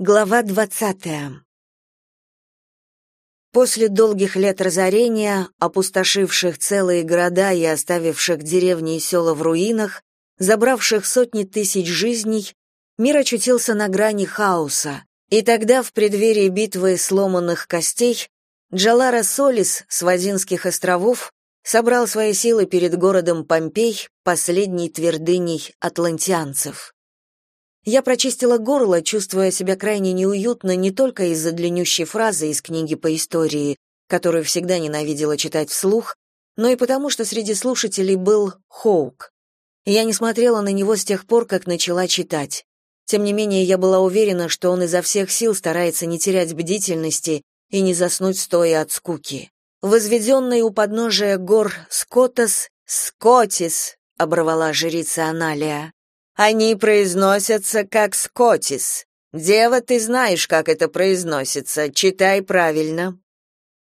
Глава двадцатая. После долгих лет разорения, опустошивших целые города и оставивших деревни и села в руинах, забравших сотни тысяч жизней, мир очутился на грани хаоса. И тогда, в преддверии битвы сломанных костей, Джалара Солис с Вадинских островов собрал свои силы перед городом Помпей, последней твердыней атлантианцев. Я прочистила горло, чувствуя себя крайне неуютно не только из-за длиннющей фразы из книги по истории, которую всегда ненавидела читать вслух, но и потому, что среди слушателей был Хоук. Я не смотрела на него с тех пор, как начала читать. Тем не менее, я была уверена, что он изо всех сил старается не терять бдительности и не заснуть стоя от скуки. Возведенный у подножия гор Скотас, Скотис, оборвала жрица Аналия. Они произносятся как скотис. Дева, ты знаешь, как это произносится. Читай правильно.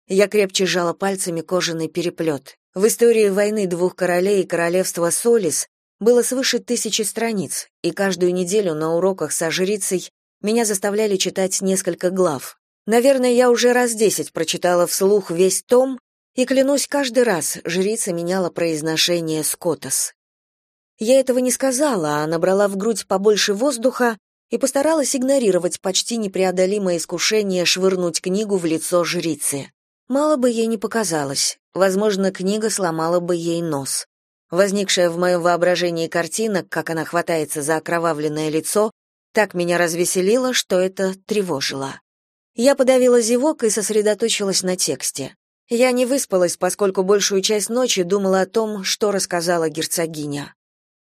Я крепче сжала пальцами кожаный переплет. В истории войны двух королей и королевства Солис было свыше тысячи страниц, и каждую неделю на уроках со жрицей меня заставляли читать несколько глав. Наверное, я уже раз десять прочитала вслух весь том, и клянусь, каждый раз жрица меняла произношение «скотос». Я этого не сказала, а набрала в грудь побольше воздуха и постаралась игнорировать почти непреодолимое искушение швырнуть книгу в лицо жрицы. Мало бы ей не показалось. Возможно, книга сломала бы ей нос. Возникшая в моем воображении картина, как она хватается за окровавленное лицо, так меня развеселила, что это тревожило. Я подавила зевок и сосредоточилась на тексте. Я не выспалась, поскольку большую часть ночи думала о том, что рассказала герцогиня.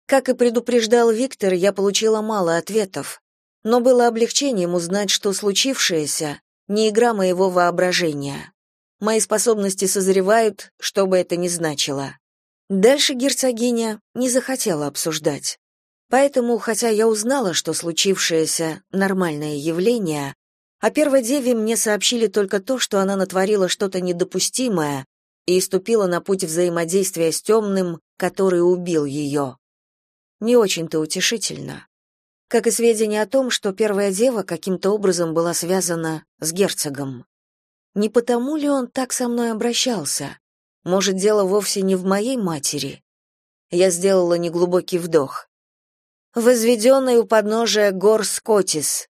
Как и предупреждал Виктор, я получила мало ответов, но было облегчением узнать, что случившееся не игра моего воображения. Мои способности созревают, что бы это ни значило. Дальше герцогиня не захотела обсуждать. Поэтому, хотя я узнала, что случившееся нормальное явление, о первой деве мне сообщили только то, что она натворила что-то недопустимое и ступила на путь взаимодействия с темным, который убил ее не очень-то утешительно. Как и сведения о том, что первая дева каким-то образом была связана с герцогом. Не потому ли он так со мной обращался? Может, дело вовсе не в моей матери? Я сделала неглубокий вдох. Возведенный у подножия гор Скотис.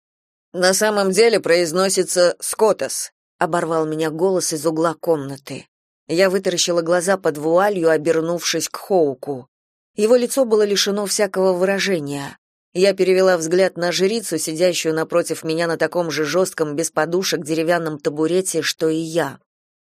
На самом деле произносится Скотос, оборвал меня голос из угла комнаты. Я вытаращила глаза под вуалью, обернувшись к Хоуку. Его лицо было лишено всякого выражения. Я перевела взгляд на жрицу, сидящую напротив меня на таком же жестком, без подушек, деревянном табурете, что и я.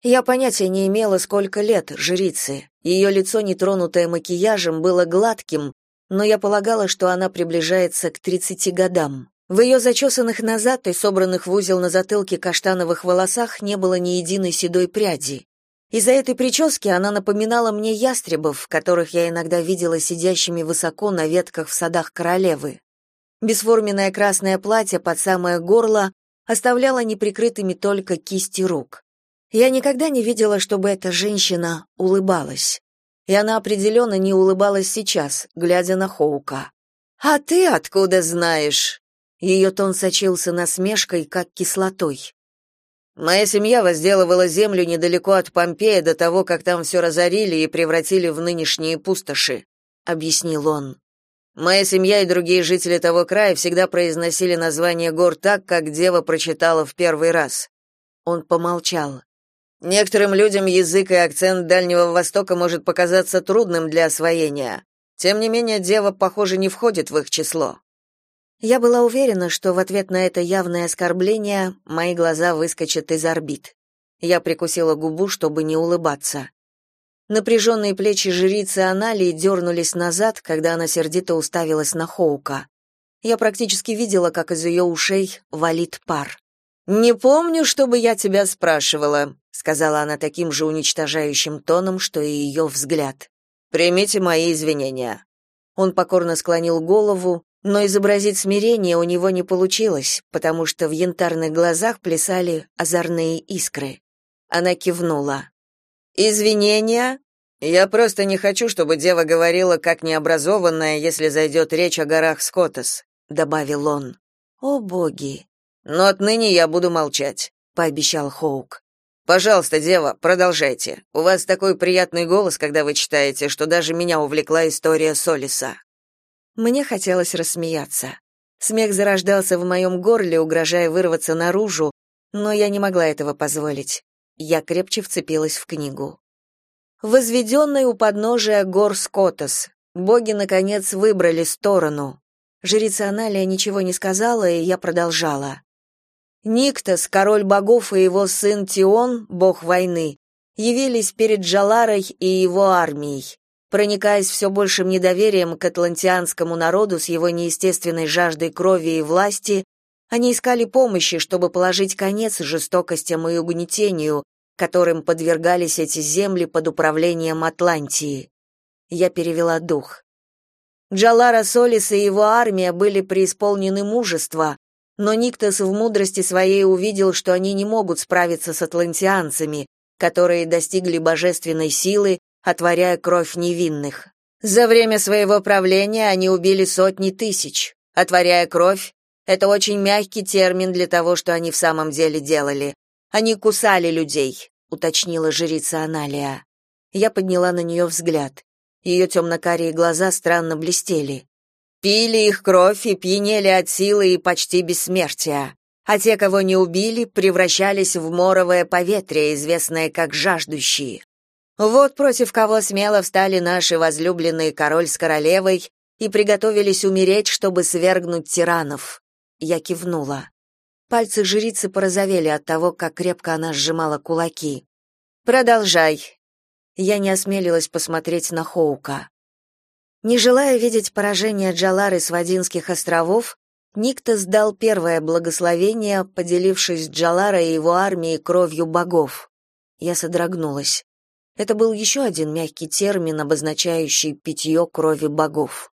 Я понятия не имела, сколько лет жрице. Ее лицо, нетронутое макияжем, было гладким, но я полагала, что она приближается к тридцати годам. В ее зачесанных назад и собранных в узел на затылке каштановых волосах не было ни единой седой пряди. Из-за этой прически она напоминала мне ястребов, которых я иногда видела сидящими высоко на ветках в садах королевы. Бесформенное красное платье под самое горло оставляло неприкрытыми только кисти рук. Я никогда не видела, чтобы эта женщина улыбалась. И она определенно не улыбалась сейчас, глядя на Хоука. «А ты откуда знаешь?» Ее тон сочился насмешкой, как кислотой. Моя семья возделывала землю недалеко от Помпея до того, как там все разорили и превратили в нынешние пустоши, объяснил он. Моя семья и другие жители того края всегда произносили название гор так, как дева прочитала в первый раз. Он помолчал. Некоторым людям язык и акцент Дальнего Востока может показаться трудным для освоения. Тем не менее, дева, похоже, не входит в их число. Я была уверена, что в ответ на это явное оскорбление мои глаза выскочат из орбит. Я прикусила губу, чтобы не улыбаться. Напряженные плечи жрицы Аналии дернулись назад, когда она сердито уставилась на Хоука. Я практически видела, как из ее ушей валит пар. «Не помню, чтобы я тебя спрашивала», — сказала она таким же уничтожающим тоном, что и ее взгляд. «Примите мои извинения». Он покорно склонил голову, но изобразить смирение у него не получилось, потому что в янтарных глазах плясали озорные искры. Она кивнула. «Извинения? Я просто не хочу, чтобы дева говорила как необразованная, если зайдет речь о горах Скотос», — добавил он. «О, боги! Но отныне я буду молчать, пообещал Хоук. Пожалуйста, дева, продолжайте. У вас такой приятный голос, когда вы читаете, что даже меня увлекла история Солиса. Мне хотелось рассмеяться. Смех зарождался в моем горле, угрожая вырваться наружу, но я не могла этого позволить. Я крепче вцепилась в книгу. Возведенный у подножия гор Скотос. Боги, наконец, выбрали сторону. Жрица Аналия ничего не сказала, и я продолжала. Никтос, король богов и его сын Тион, бог войны, явились перед Джаларой и его армией. Проникаясь все большим недоверием к атлантианскому народу с его неестественной жаждой крови и власти, они искали помощи, чтобы положить конец жестокостям и угнетению, которым подвергались эти земли под управлением Атлантии. Я перевела дух. Джалара Солис и его армия были преисполнены мужества, но Никтос в мудрости своей увидел, что они не могут справиться с атлантианцами, которые достигли божественной силы, отворяя кровь невинных. За время своего правления они убили сотни тысяч. Отворяя кровь — это очень мягкий термин для того, что они в самом деле делали. Они кусали людей, уточнила жрица Аналия. Я подняла на нее взгляд. Ее темно-карие глаза странно блестели. Пили их кровь и пьянели от силы и почти бессмертия. А те, кого не убили, превращались в моровое поветрие, известное как жаждущие. Вот против кого смело встали наши возлюбленные король с королевой и приготовились умереть, чтобы свергнуть тиранов. Я кивнула. Пальцы жрицы порозовели от того, как крепко она сжимала кулаки. Продолжай. Я не осмелилась посмотреть на Хоука. Не желая видеть поражение Джалары с Вадинских островов, Никто сдал первое благословение, поделившись с Джаларой и его армией кровью богов. Я содрогнулась. Это был еще один мягкий термин, обозначающий питье крови богов.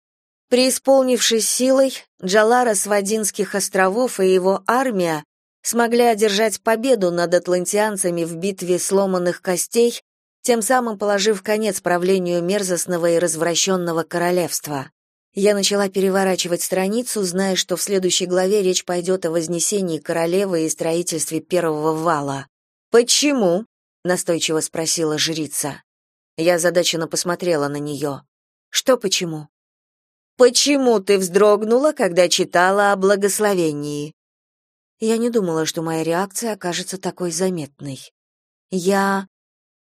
Преисполнившись силой, Джалара с Вадинских островов и его армия смогли одержать победу над атлантианцами в битве сломанных костей тем самым положив конец правлению мерзостного и развращенного королевства. Я начала переворачивать страницу, зная, что в следующей главе речь пойдет о вознесении королевы и строительстве первого вала. «Почему?» — настойчиво спросила жрица. Я задаченно посмотрела на нее. «Что почему?» «Почему ты вздрогнула, когда читала о благословении?» Я не думала, что моя реакция окажется такой заметной. Я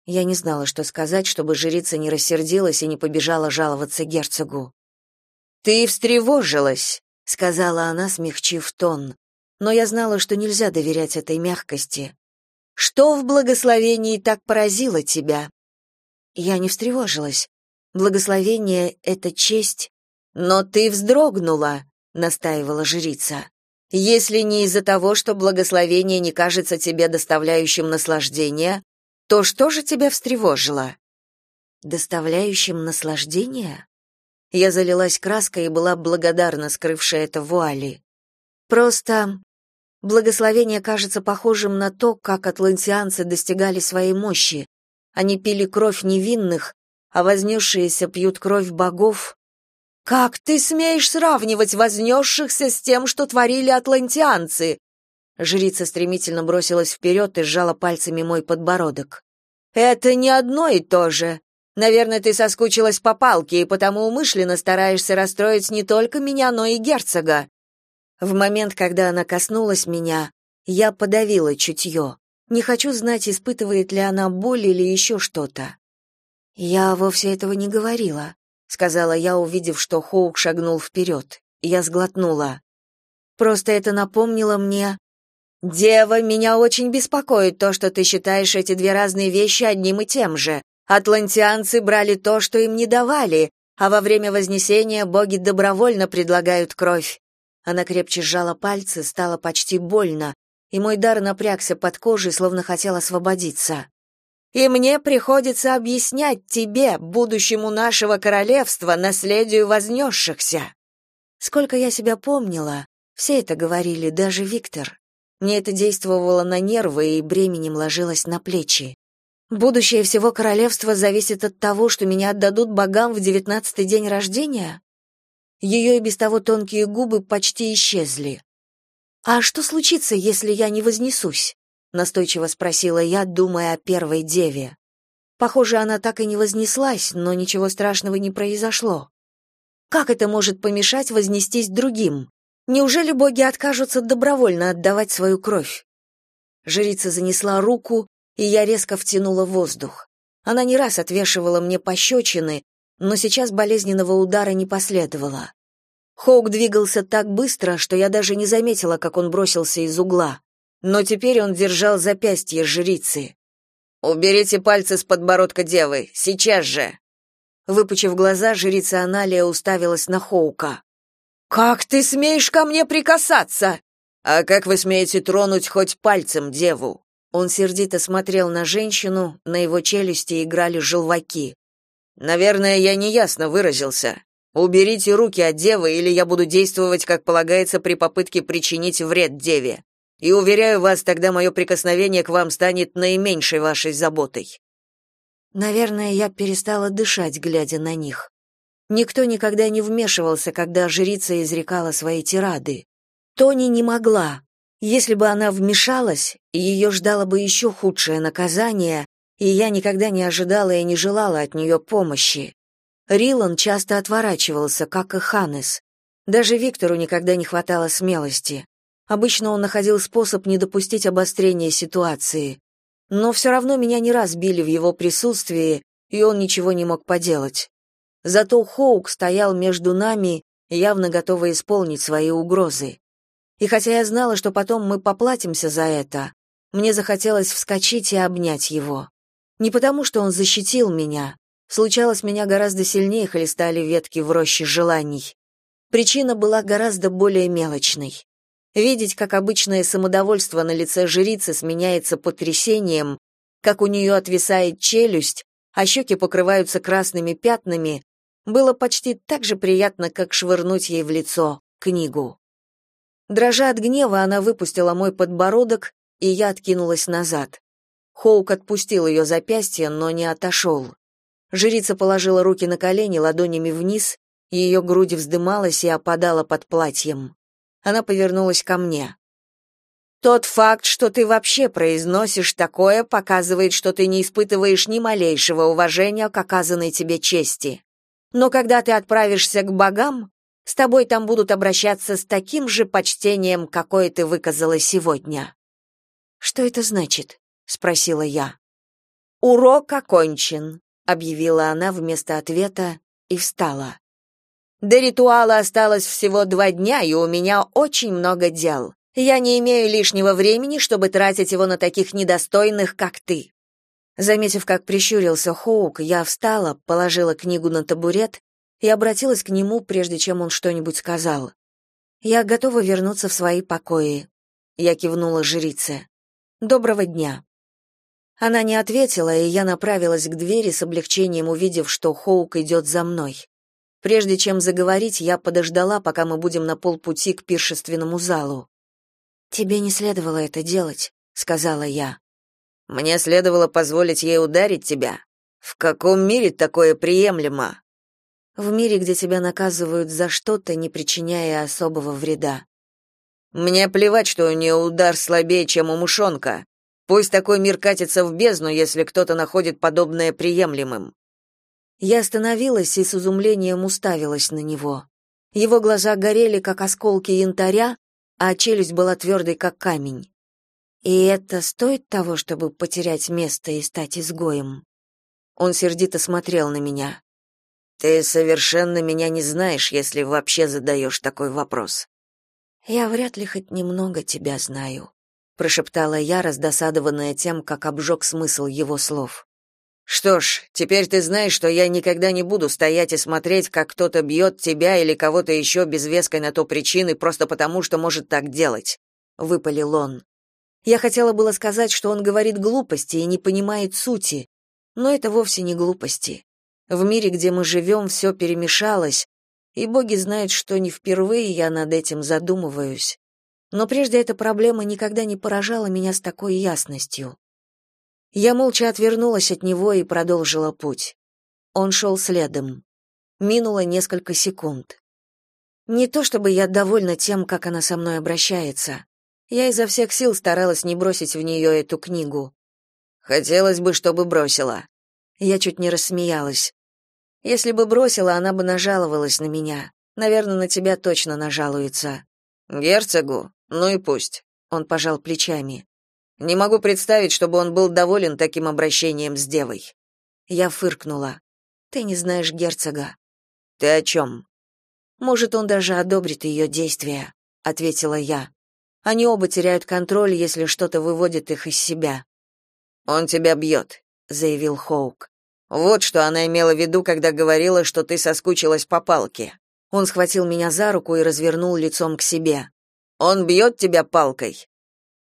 я не знала, что сказать, чтобы жрица не рассердилась и не побежала жаловаться герцогу. «Ты встревожилась», — сказала она, смягчив тон. Но я знала, что нельзя доверять этой мягкости. «Что в благословении так поразило тебя?» Я не встревожилась. Благословение — это честь. «Но ты вздрогнула», — настаивала жрица. «Если не из-за того, что благословение не кажется тебе доставляющим наслаждения, то что же тебя встревожило? Доставляющим наслаждение? Я залилась краской и была благодарна, скрывшая это вуали. Просто благословение кажется похожим на то, как атлантианцы достигали своей мощи. Они пили кровь невинных, а вознесшиеся пьют кровь богов. Как ты смеешь сравнивать вознесшихся с тем, что творили атлантианцы? Жрица стремительно бросилась вперед и сжала пальцами мой подбородок. «Это не одно и то же. Наверное, ты соскучилась по палке и потому умышленно стараешься расстроить не только меня, но и герцога». В момент, когда она коснулась меня, я подавила чутье. Не хочу знать, испытывает ли она боль или еще что-то. «Я вовсе этого не говорила», — сказала я, увидев, что Хоук шагнул вперед. Я сглотнула. «Просто это напомнило мне «Дева, меня очень беспокоит то, что ты считаешь эти две разные вещи одним и тем же. Атлантианцы брали то, что им не давали, а во время Вознесения боги добровольно предлагают кровь». Она крепче сжала пальцы, стало почти больно, и мой дар напрягся под кожей, словно хотел освободиться. «И мне приходится объяснять тебе, будущему нашего королевства, наследию вознесшихся». Сколько я себя помнила, все это говорили, даже Виктор. Мне это действовало на нервы и бременем ложилось на плечи. Будущее всего королевства зависит от того, что меня отдадут богам в девятнадцатый день рождения? Ее и без того тонкие губы почти исчезли. «А что случится, если я не вознесусь?» — настойчиво спросила я, думая о первой деве. Похоже, она так и не вознеслась, но ничего страшного не произошло. Как это может помешать вознестись другим? Неужели боги откажутся добровольно отдавать свою кровь? Жрица занесла руку, и я резко втянула воздух. Она не раз отвешивала мне пощечины, но сейчас болезненного удара не последовало. Хоук двигался так быстро, что я даже не заметила, как он бросился из угла. Но теперь он держал запястье жрицы. «Уберите пальцы с подбородка девы, сейчас же!» Выпучив глаза, жрица Аналия уставилась на Хоука. «Как ты смеешь ко мне прикасаться?» «А как вы смеете тронуть хоть пальцем деву?» Он сердито смотрел на женщину, на его челюсти играли желваки. «Наверное, я неясно выразился. Уберите руки от девы, или я буду действовать, как полагается, при попытке причинить вред деве. И уверяю вас, тогда мое прикосновение к вам станет наименьшей вашей заботой». Наверное, я перестала дышать, глядя на них. Никто никогда не вмешивался, когда жрица изрекала свои тирады. Тони не могла. Если бы она вмешалась, ее ждало бы еще худшее наказание, и я никогда не ожидала и не желала от нее помощи. Рилан часто отворачивался, как и Ханес. Даже Виктору никогда не хватало смелости. Обычно он находил способ не допустить обострения ситуации. Но все равно меня не раз били в его присутствии, и он ничего не мог поделать. Зато Хоук стоял между нами, явно готовый исполнить свои угрозы. И хотя я знала, что потом мы поплатимся за это, мне захотелось вскочить и обнять его. Не потому, что он защитил меня. Случалось, меня гораздо сильнее хлестали ветки в роще желаний. Причина была гораздо более мелочной. Видеть, как обычное самодовольство на лице жрицы сменяется потрясением, как у нее отвисает челюсть, а щеки покрываются красными пятнами, было почти так же приятно, как швырнуть ей в лицо книгу. Дрожа от гнева, она выпустила мой подбородок, и я откинулась назад. Хоук отпустил ее запястье, но не отошел. Жрица положила руки на колени ладонями вниз, ее грудь вздымалась и опадала под платьем. Она повернулась ко мне. Тот факт, что ты вообще произносишь такое, показывает, что ты не испытываешь ни малейшего уважения к оказанной тебе чести. Но когда ты отправишься к богам, с тобой там будут обращаться с таким же почтением, какое ты выказала сегодня. Что это значит? Спросила я. Урок окончен, объявила она вместо ответа и встала. До ритуала осталось всего два дня, и у меня очень много дел. Я не имею лишнего времени, чтобы тратить его на таких недостойных, как ты. Заметив, как прищурился Хоук, я встала, положила книгу на табурет и обратилась к нему, прежде чем он что-нибудь сказал. «Я готова вернуться в свои покои». Я кивнула жрице. «Доброго дня». Она не ответила, и я направилась к двери с облегчением, увидев, что Хоук идет за мной. Прежде чем заговорить, я подождала, пока мы будем на полпути к пиршественному залу. «Тебе не следовало это делать», — сказала я. «Мне следовало позволить ей ударить тебя? В каком мире такое приемлемо?» в мире, где тебя наказывают за что-то, не причиняя особого вреда. Мне плевать, что у нее удар слабее, чем у мушонка. Пусть такой мир катится в бездну, если кто-то находит подобное приемлемым. Я остановилась и с изумлением уставилась на него. Его глаза горели, как осколки янтаря, а челюсть была твердой, как камень. И это стоит того, чтобы потерять место и стать изгоем. Он сердито смотрел на меня. Ты совершенно меня не знаешь, если вообще задаешь такой вопрос. Я вряд ли хоть немного тебя знаю, прошептала я, раздосадованная тем, как обжег смысл его слов. Что ж, теперь ты знаешь, что я никогда не буду стоять и смотреть, как кто-то бьет тебя или кого-то еще без веской на то причины просто потому, что может так делать, выпалил он. Я хотела было сказать, что он говорит глупости и не понимает сути, но это вовсе не глупости. В мире, где мы живем, все перемешалось, и боги знают, что не впервые я над этим задумываюсь. Но прежде эта проблема никогда не поражала меня с такой ясностью. Я молча отвернулась от него и продолжила путь. Он шел следом. Минуло несколько секунд. Не то чтобы я довольна тем, как она со мной обращается. Я изо всех сил старалась не бросить в нее эту книгу. Хотелось бы, чтобы бросила. Я чуть не рассмеялась. Если бы бросила, она бы нажаловалась на меня. Наверное, на тебя точно нажалуется. Герцогу? Ну и пусть. Он пожал плечами. Не могу представить, чтобы он был доволен таким обращением с девой. Я фыркнула. Ты не знаешь герцога. Ты о чем?» Может, он даже одобрит ее действия, ответила я. Они оба теряют контроль, если что-то выводит их из себя. Он тебя бьет», — заявил Хоук. Вот что она имела в виду, когда говорила, что ты соскучилась по палке. Он схватил меня за руку и развернул лицом к себе. Он бьет тебя палкой.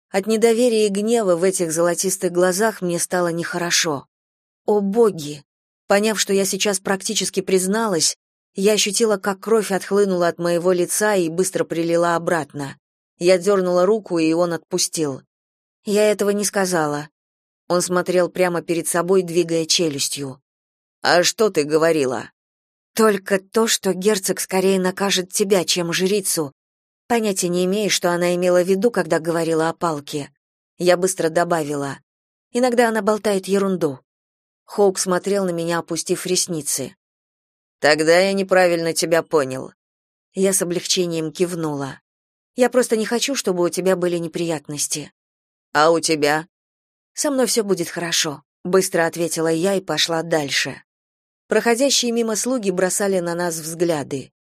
От недоверия и гнева в этих золотистых глазах мне стало нехорошо. О боги! Поняв, что я сейчас практически призналась, я ощутила, как кровь отхлынула от моего лица и быстро прилила обратно. Я дернула руку, и он отпустил. Я этого не сказала. Он смотрел прямо перед собой, двигая челюстью. «А что ты говорила?» «Только то, что герцог скорее накажет тебя, чем жрицу. Понятия не имею, что она имела в виду, когда говорила о палке». Я быстро добавила. «Иногда она болтает ерунду». Хоук смотрел на меня, опустив ресницы. Тогда я неправильно тебя понял. Я с облегчением кивнула. Я просто не хочу, чтобы у тебя были неприятности. А у тебя? Со мной все будет хорошо, быстро ответила я и пошла дальше. Проходящие мимо слуги бросали на нас взгляды.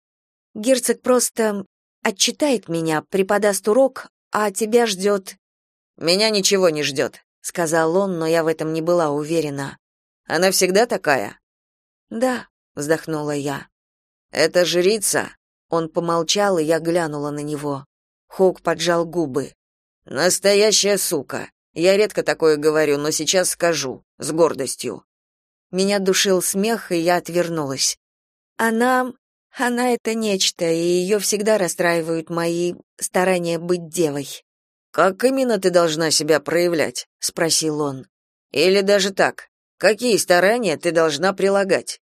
Герцог просто отчитает меня, преподаст урок, а тебя ждет...» «Меня ничего не ждет», — сказал он, но я в этом не была уверена. «Она всегда такая?» «Да», вздохнула я. Это жрица. Он помолчал, и я глянула на него. Хоук поджал губы. Настоящая сука. Я редко такое говорю, но сейчас скажу с гордостью. Меня душил смех, и я отвернулась. Она она это нечто, и ее всегда расстраивают мои старания быть девой. Как именно ты должна себя проявлять? спросил он. Или даже так? Какие старания ты должна прилагать?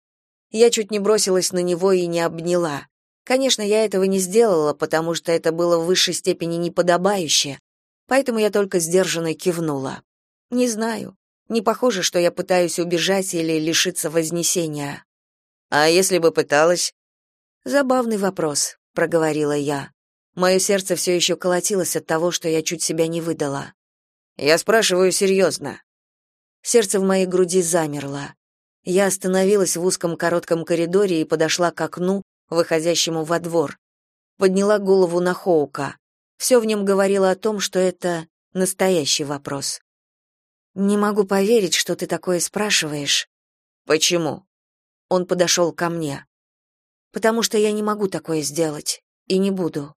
Я чуть не бросилась на него и не обняла. Конечно, я этого не сделала, потому что это было в высшей степени неподобающе, поэтому я только сдержанно кивнула. Не знаю. Не похоже, что я пытаюсь убежать или лишиться вознесения. А если бы пыталась? Забавный вопрос, проговорила я. Мое сердце все еще колотилось от того, что я чуть себя не выдала. Я спрашиваю серьезно». Сердце в моей груди замерло. Я остановилась в узком коротком коридоре и подошла к окну, выходящему во двор. Подняла голову на Хоука. Все в нем говорило о том, что это настоящий вопрос. «Не могу поверить, что ты такое спрашиваешь». «Почему?» Он подошел ко мне. «Потому что я не могу такое сделать. И не буду».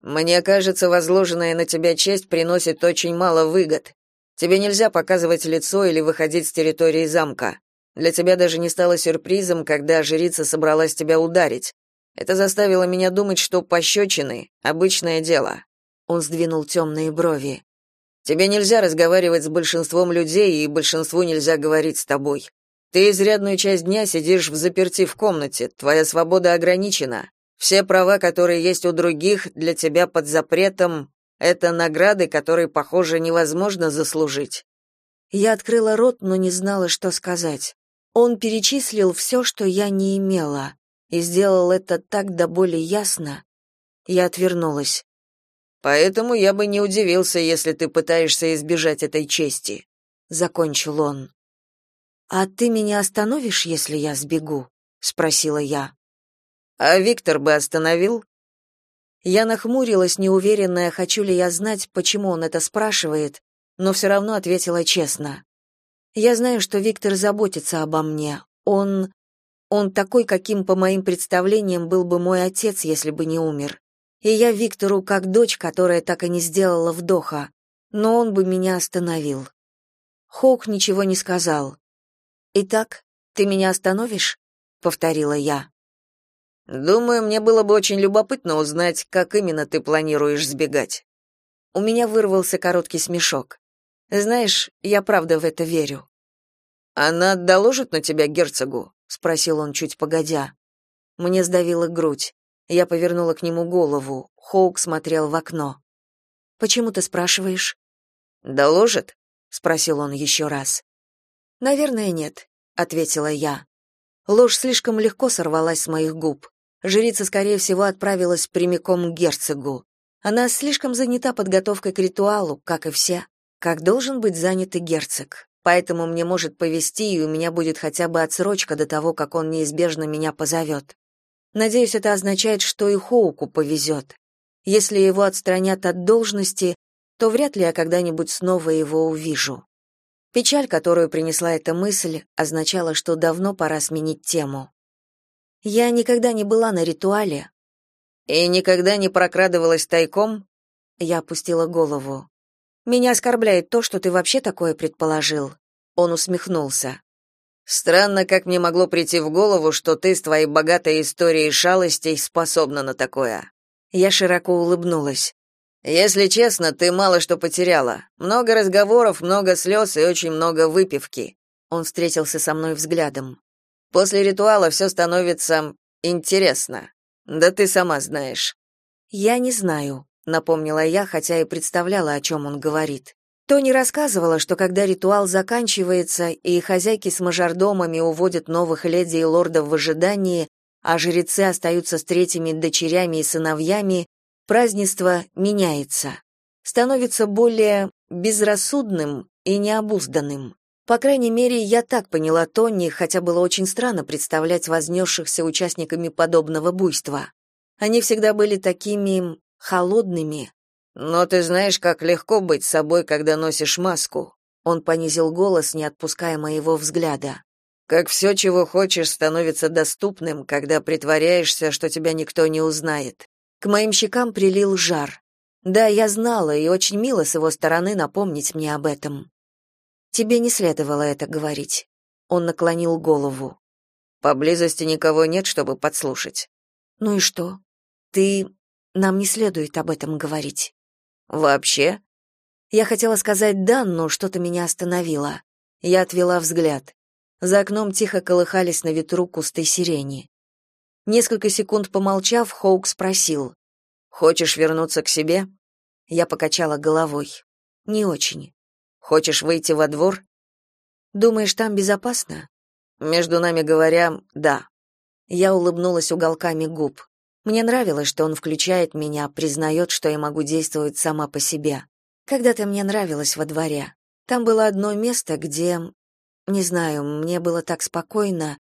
«Мне кажется, возложенная на тебя честь приносит очень мало выгод. Тебе нельзя показывать лицо или выходить с территории замка. Для тебя даже не стало сюрпризом, когда жрица собралась тебя ударить. Это заставило меня думать, что пощечины — обычное дело». Он сдвинул темные брови. «Тебе нельзя разговаривать с большинством людей, и большинству нельзя говорить с тобой. Ты изрядную часть дня сидишь в заперти в комнате, твоя свобода ограничена. Все права, которые есть у других, для тебя под запретом — это награды, которые, похоже, невозможно заслужить». Я открыла рот, но не знала, что сказать. Он перечислил все, что я не имела, и сделал это так до боли ясно. Я отвернулась. Поэтому я бы не удивился, если ты пытаешься избежать этой чести, закончил он. А ты меня остановишь, если я сбегу? спросила я. А Виктор бы остановил? Я нахмурилась, неуверенная, хочу ли я знать, почему он это спрашивает, но все равно ответила честно. Я знаю, что Виктор заботится обо мне. Он... Он такой, каким, по моим представлениям, был бы мой отец, если бы не умер. И я Виктору как дочь, которая так и не сделала вдоха. Но он бы меня остановил. Хоук ничего не сказал. «Итак, ты меня остановишь?» — повторила я. «Думаю, мне было бы очень любопытно узнать, как именно ты планируешь сбегать». У меня вырвался короткий смешок. Знаешь, я правда в это верю. Она доложит на тебя герцогу, спросил он чуть погодя. Мне сдавило грудь. Я повернула к нему голову. Хоук смотрел в окно. Почему ты спрашиваешь? Доложит? спросил он еще раз. Наверное, нет, ответила я. Ложь слишком легко сорвалась с моих губ. Жрица, скорее всего, отправилась прямиком к герцогу. Она слишком занята подготовкой к ритуалу, как и все, как должен быть занят и герцог. Поэтому мне может повести, и у меня будет хотя бы отсрочка до того, как он неизбежно меня позовет. Надеюсь, это означает, что и Хоуку повезет. Если его отстранят от должности, то вряд ли я когда-нибудь снова его увижу. Печаль, которую принесла эта мысль, означала, что давно пора сменить тему. Я никогда не была на ритуале. И никогда не прокрадывалась тайком? Я опустила голову. Меня оскорбляет то, что ты вообще такое предположил. Он усмехнулся. Странно, как мне могло прийти в голову, что ты с твоей богатой историей шалостей способна на такое. Я широко улыбнулась. Если честно, ты мало что потеряла. Много разговоров, много слез и очень много выпивки. Он встретился со мной взглядом. После ритуала все становится интересно. Да ты сама знаешь. Я не знаю, напомнила я, хотя и представляла, о чем он говорит. Тони рассказывала, что когда ритуал заканчивается и хозяйки с мажордомами уводят новых леди и лордов в ожидании, а жрецы остаются с третьими дочерями и сыновьями, празднество меняется, становится более безрассудным и необузданным. По крайней мере, я так поняла Тони, хотя было очень странно представлять вознесшихся участниками подобного буйства. Они всегда были такими холодными. Но ты знаешь, как легко быть собой, когда носишь маску. Он понизил голос, не отпуская моего взгляда. Как все, чего хочешь, становится доступным, когда притворяешься, что тебя никто не узнает. К моим щекам прилил жар. Да, я знала, и очень мило с его стороны напомнить мне об этом. Тебе не следовало это говорить. Он наклонил голову. Поблизости никого нет, чтобы подслушать. Ну и что? Ты нам не следует об этом говорить. Вообще? Я хотела сказать «да», но что-то меня остановило. Я отвела взгляд. За окном тихо колыхались на ветру кусты сирени. Несколько секунд помолчав, Хоук спросил: "Хочешь вернуться к себе?" Я покачала головой. "Не очень. Хочешь выйти во двор?" "Думаешь, там безопасно?" "Между нами говоря, да." Я улыбнулась уголками губ. Мне нравилось, что он включает меня, признает, что я могу действовать сама по себе. Когда-то мне нравилось во дворе. Там было одно место, где, не знаю, мне было так спокойно,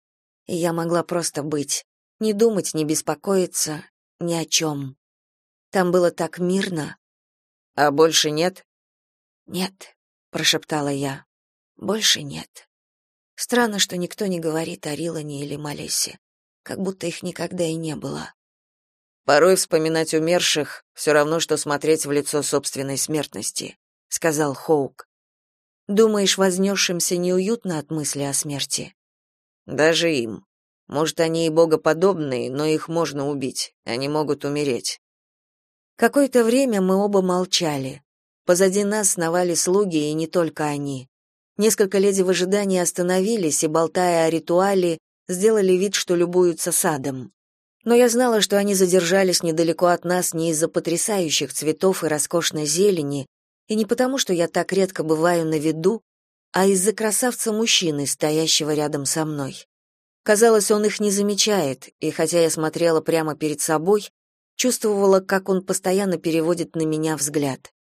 и я могла просто быть не думать, не беспокоиться ни о чем. Там было так мирно. А больше нет? Нет, прошептала я. Больше нет. Странно, что никто не говорит о Рилане или Малесе, как будто их никогда и не было. Порой вспоминать умерших все равно что смотреть в лицо собственной смертности, сказал Хоук. Думаешь, вознесшимся неуютно от мысли о смерти? Даже им. Может, они и богоподобные, но их можно убить. Они могут умереть. Какое-то время мы оба молчали. Позади нас сновали слуги, и не только они. Несколько леди в ожидании остановились и, болтая о ритуале, сделали вид, что любуются садом. Но я знала, что они задержались недалеко от нас не из-за потрясающих цветов и роскошной зелени, и не потому, что я так редко бываю на виду, а из-за красавца-мужчины, стоящего рядом со мной. Казалось, он их не замечает, и хотя я смотрела прямо перед собой, чувствовала, как он постоянно переводит на меня взгляд.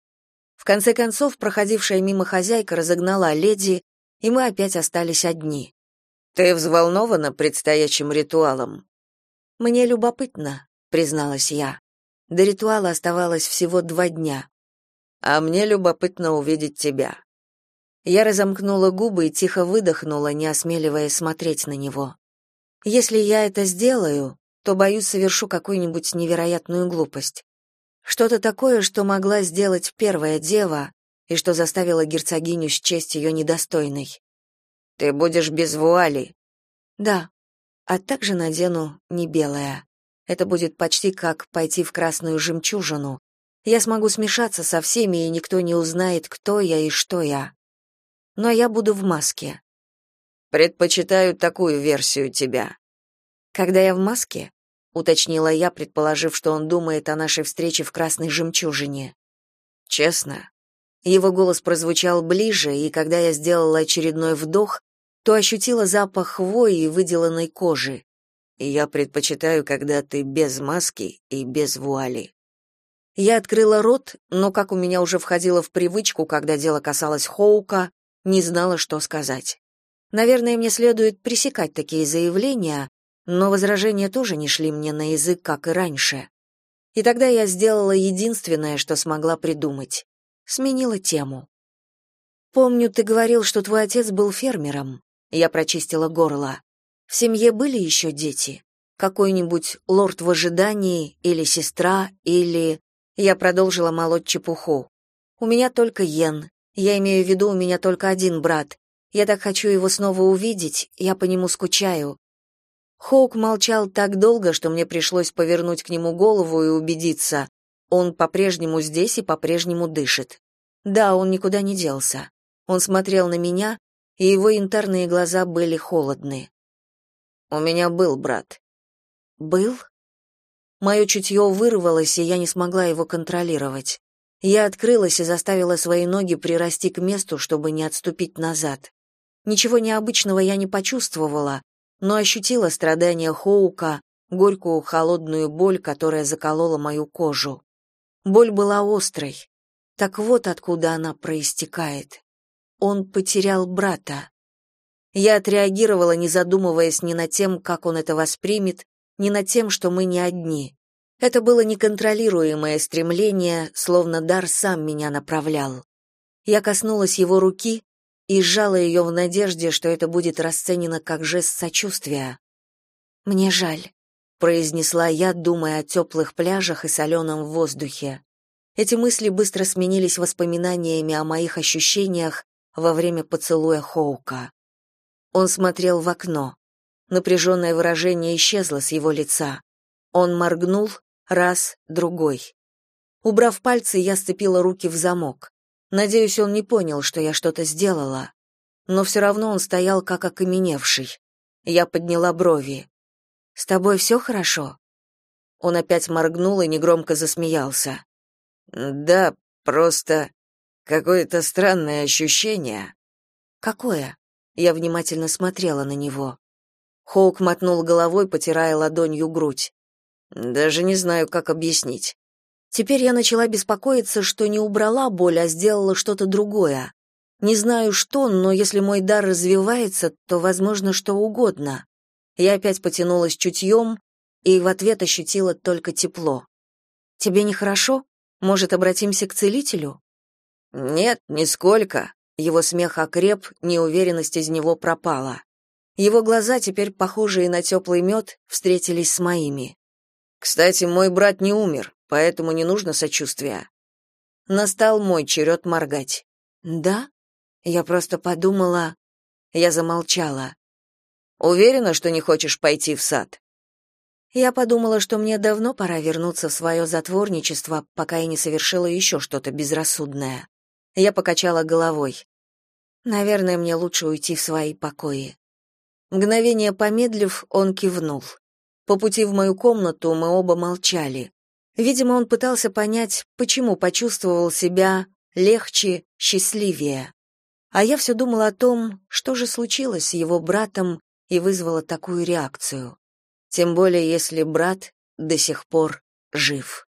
В конце концов, проходившая мимо хозяйка разогнала леди, и мы опять остались одни. Ты взволнована предстоящим ритуалом? Мне любопытно, призналась я. До ритуала оставалось всего два дня. А мне любопытно увидеть тебя. Я разомкнула губы и тихо выдохнула, не осмеливаясь смотреть на него. Если я это сделаю, то, боюсь, совершу какую-нибудь невероятную глупость. Что-то такое, что могла сделать первая дева и что заставило герцогиню счесть ее недостойной. Ты будешь без вуали. Да. А также надену не белое. Это будет почти как пойти в красную жемчужину. Я смогу смешаться со всеми, и никто не узнает, кто я и что я. Но я буду в маске. Предпочитаю такую версию тебя. Когда я в маске, уточнила я, предположив, что он думает о нашей встрече в Красной жемчужине. честно?» Его голос прозвучал ближе, и когда я сделала очередной вдох, то ощутила запах хвои и выделанной кожи. И я предпочитаю, когда ты без маски и без вуали. Я открыла рот, но, как у меня уже входило в привычку, когда дело касалось Хоука, не знала, что сказать. Наверное, мне следует пресекать такие заявления, но возражения тоже не шли мне на язык, как и раньше. И тогда я сделала единственное, что смогла придумать. Сменила тему. «Помню, ты говорил, что твой отец был фермером». Я прочистила горло. «В семье были еще дети? Какой-нибудь лорд в ожидании, или сестра, или...» Я продолжила молоть чепуху. «У меня только Йен. Я имею в виду, у меня только один брат. Я так хочу его снова увидеть, я по нему скучаю. Хоук молчал так долго, что мне пришлось повернуть к нему голову и убедиться. Он по-прежнему здесь и по-прежнему дышит. Да, он никуда не делся. Он смотрел на меня, и его янтарные глаза были холодны. «У меня был брат». «Был?» Мое чутье вырвалось, и я не смогла его контролировать. Я открылась и заставила свои ноги прирасти к месту, чтобы не отступить назад. Ничего необычного я не почувствовала, но ощутила страдания Хоука, горькую холодную боль, которая заколола мою кожу. Боль была острой. Так вот откуда она проистекает. Он потерял брата. Я отреагировала, не задумываясь ни над тем, как он это воспримет, ни над тем, что мы не одни. Это было неконтролируемое стремление, словно дар сам меня направлял. Я коснулась его руки, и сжала ее в надежде, что это будет расценено как жест сочувствия. «Мне жаль», — произнесла я, думая о теплых пляжах и соленом воздухе. Эти мысли быстро сменились воспоминаниями о моих ощущениях во время поцелуя Хоука. Он смотрел в окно. Напряженное выражение исчезло с его лица. Он моргнул раз, другой. Убрав пальцы, я сцепила руки в замок. Надеюсь, он не понял, что я что-то сделала. Но все равно он стоял как окаменевший. Я подняла брови. «С тобой все хорошо?» Он опять моргнул и негромко засмеялся. «Да, просто какое-то странное ощущение». «Какое?» Я внимательно смотрела на него. Хоук мотнул головой, потирая ладонью грудь. «Даже не знаю, как объяснить. Теперь я начала беспокоиться, что не убрала боль, а сделала что-то другое. Не знаю что, но если мой дар развивается, то возможно что угодно. Я опять потянулась чутьем и в ответ ощутила только тепло. Тебе нехорошо? Может, обратимся к целителю? Нет, нисколько. Его смех окреп, неуверенность из него пропала. Его глаза, теперь похожие на теплый мед, встретились с моими. Кстати, мой брат не умер поэтому не нужно сочувствия. Настал мой черед моргать. Да? Я просто подумала, я замолчала. Уверена, что не хочешь пойти в сад. Я подумала, что мне давно пора вернуться в свое затворничество, пока я не совершила еще что-то безрассудное. Я покачала головой. Наверное, мне лучше уйти в свои покои. Мгновение помедлив, он кивнул. По пути в мою комнату мы оба молчали. Видимо, он пытался понять, почему почувствовал себя легче, счастливее. А я все думала о том, что же случилось с его братом и вызвало такую реакцию. Тем более, если брат до сих пор жив.